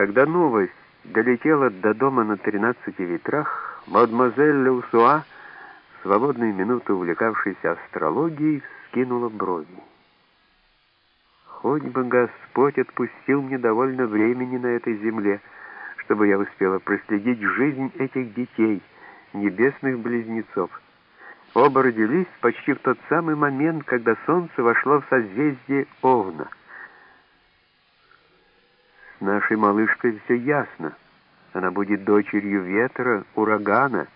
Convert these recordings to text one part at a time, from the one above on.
Когда новость долетела до дома на тринадцати ветрах, мадемуазель Леусуа, свободные минуты увлекавшейся астрологией, скинула брови. Хоть бы Господь отпустил мне довольно времени на этой земле, чтобы я успела проследить жизнь этих детей, небесных близнецов. Оба родились почти в тот самый момент, когда солнце вошло в созвездие Овна. Нашей малышкой все ясно. Она будет дочерью ветра, урагана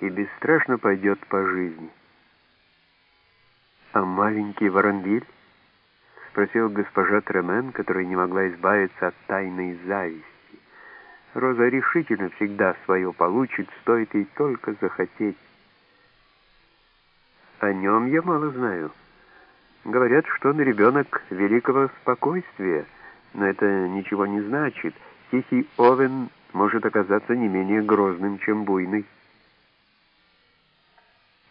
и бесстрашно пойдет по жизни. А маленький Воронвиль? спросил госпожа Тремен, которая не могла избавиться от тайной зависти. Роза решительно всегда свое получит, стоит ей только захотеть. О нем я мало знаю. Говорят, что он ребенок великого спокойствия, но это ничего не значит. Тихий Овен может оказаться не менее грозным, чем буйный.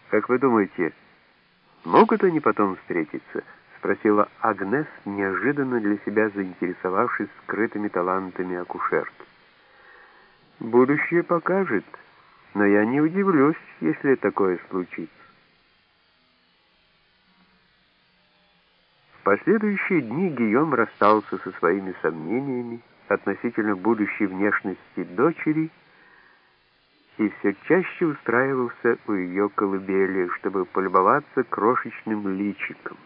Как вы думаете, могут они потом встретиться? спросила Агнес, неожиданно для себя заинтересовавшись скрытыми талантами акушерки. «Будущее покажет, но я не удивлюсь, если такое случится». Последующие дни Гийом расстался со своими сомнениями относительно будущей внешности дочери и все чаще устраивался у ее колыбели, чтобы полюбоваться крошечным личиком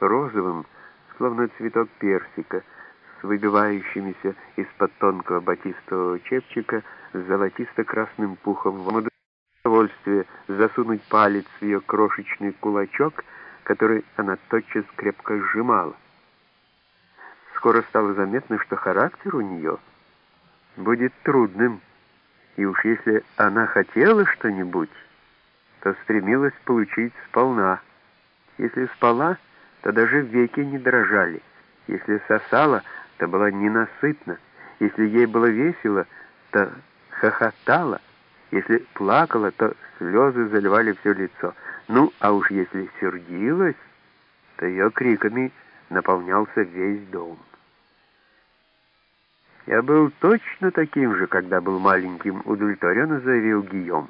розовым, словно цветок персика, с выбивающимися из-под тонкого батистового чепчика с золотисто-красным пухом. В удовольствие засунуть палец в ее крошечный кулачок, который она тотчас крепко сжимала. Скоро стало заметно, что характер у нее будет трудным, и уж если она хотела что-нибудь, то стремилась получить сполна. Если спала, то даже веки не дрожали. Если сосала, то была ненасытна. Если ей было весело, то хохотала. Если плакала, то слезы заливали все лицо. Ну, а уж если сердилась, то ее криками наполнялся весь дом. «Я был точно таким же, когда был маленьким», — удовлетворенно заявил Гийом.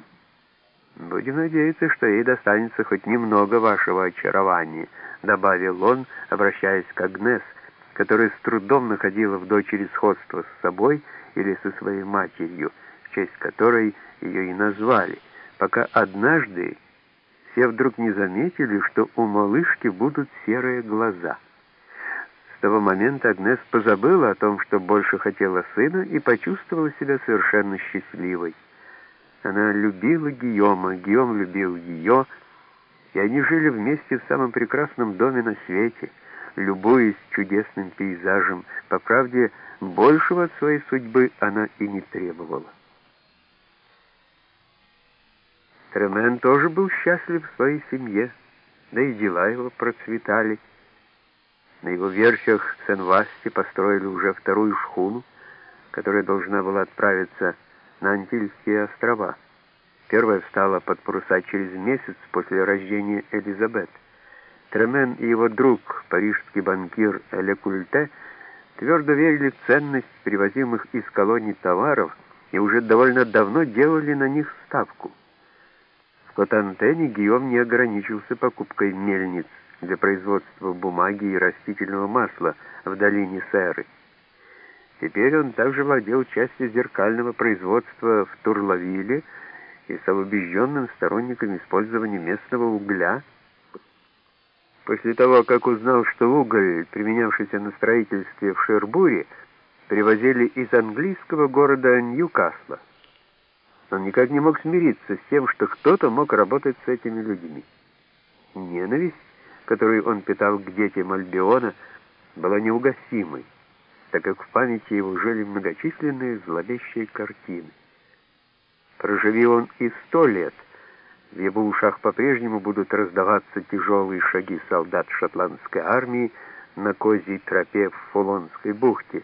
«Будем надеяться, что ей достанется хоть немного вашего очарования», — добавил он, обращаясь к Агнес, которая с трудом находила в дочери сходство с собой или со своей матерью, в честь которой ее и назвали, пока однажды все вдруг не заметили, что у малышки будут серые глаза. С того момента Агнес позабыла о том, что больше хотела сына, и почувствовала себя совершенно счастливой. Она любила Гийома, Гийом любил ее, и они жили вместе в самом прекрасном доме на свете, любуясь чудесным пейзажем. По правде, большего от своей судьбы она и не требовала. Тремен тоже был счастлив в своей семье, да и дела его процветали. На его версиях в Сен-Васте построили уже вторую шхуну, которая должна была отправиться на Антильские острова. Первая встала под паруса через месяц после рождения Элизабет. Тремен и его друг, парижский банкир Эле Культе, твердо верили в ценность привозимых из колоний товаров и уже довольно давно делали на них ставку. В Котантене Гийом не ограничился покупкой мельниц для производства бумаги и растительного масла в долине Сэры. Теперь он также владел частью зеркального производства в Турлавиле, и стал убежденным сторонником использования местного угля. После того, как узнал, что уголь, применявшийся на строительстве в Шербуре, привозили из английского города Ньюкасла, он никак не мог смириться с тем, что кто-то мог работать с этими людьми. Ненависть, которую он питал к детям Альбиона, была неугасимой, так как в памяти его жили многочисленные зловещие картины. Проживи он и сто лет, в его ушах по-прежнему будут раздаваться тяжелые шаги солдат шотландской армии на козьей тропе в Фулонской бухте.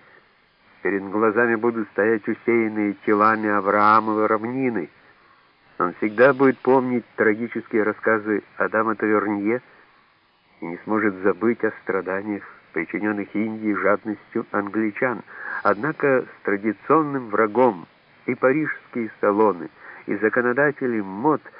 Перед глазами будут стоять усеянные телами Авраамовой равнины. Он всегда будет помнить трагические рассказы Адама Тавернье и не сможет забыть о страданиях, причиненных Индии жадностью англичан, однако с традиционным врагом и парижские салоны, и законодатели мод –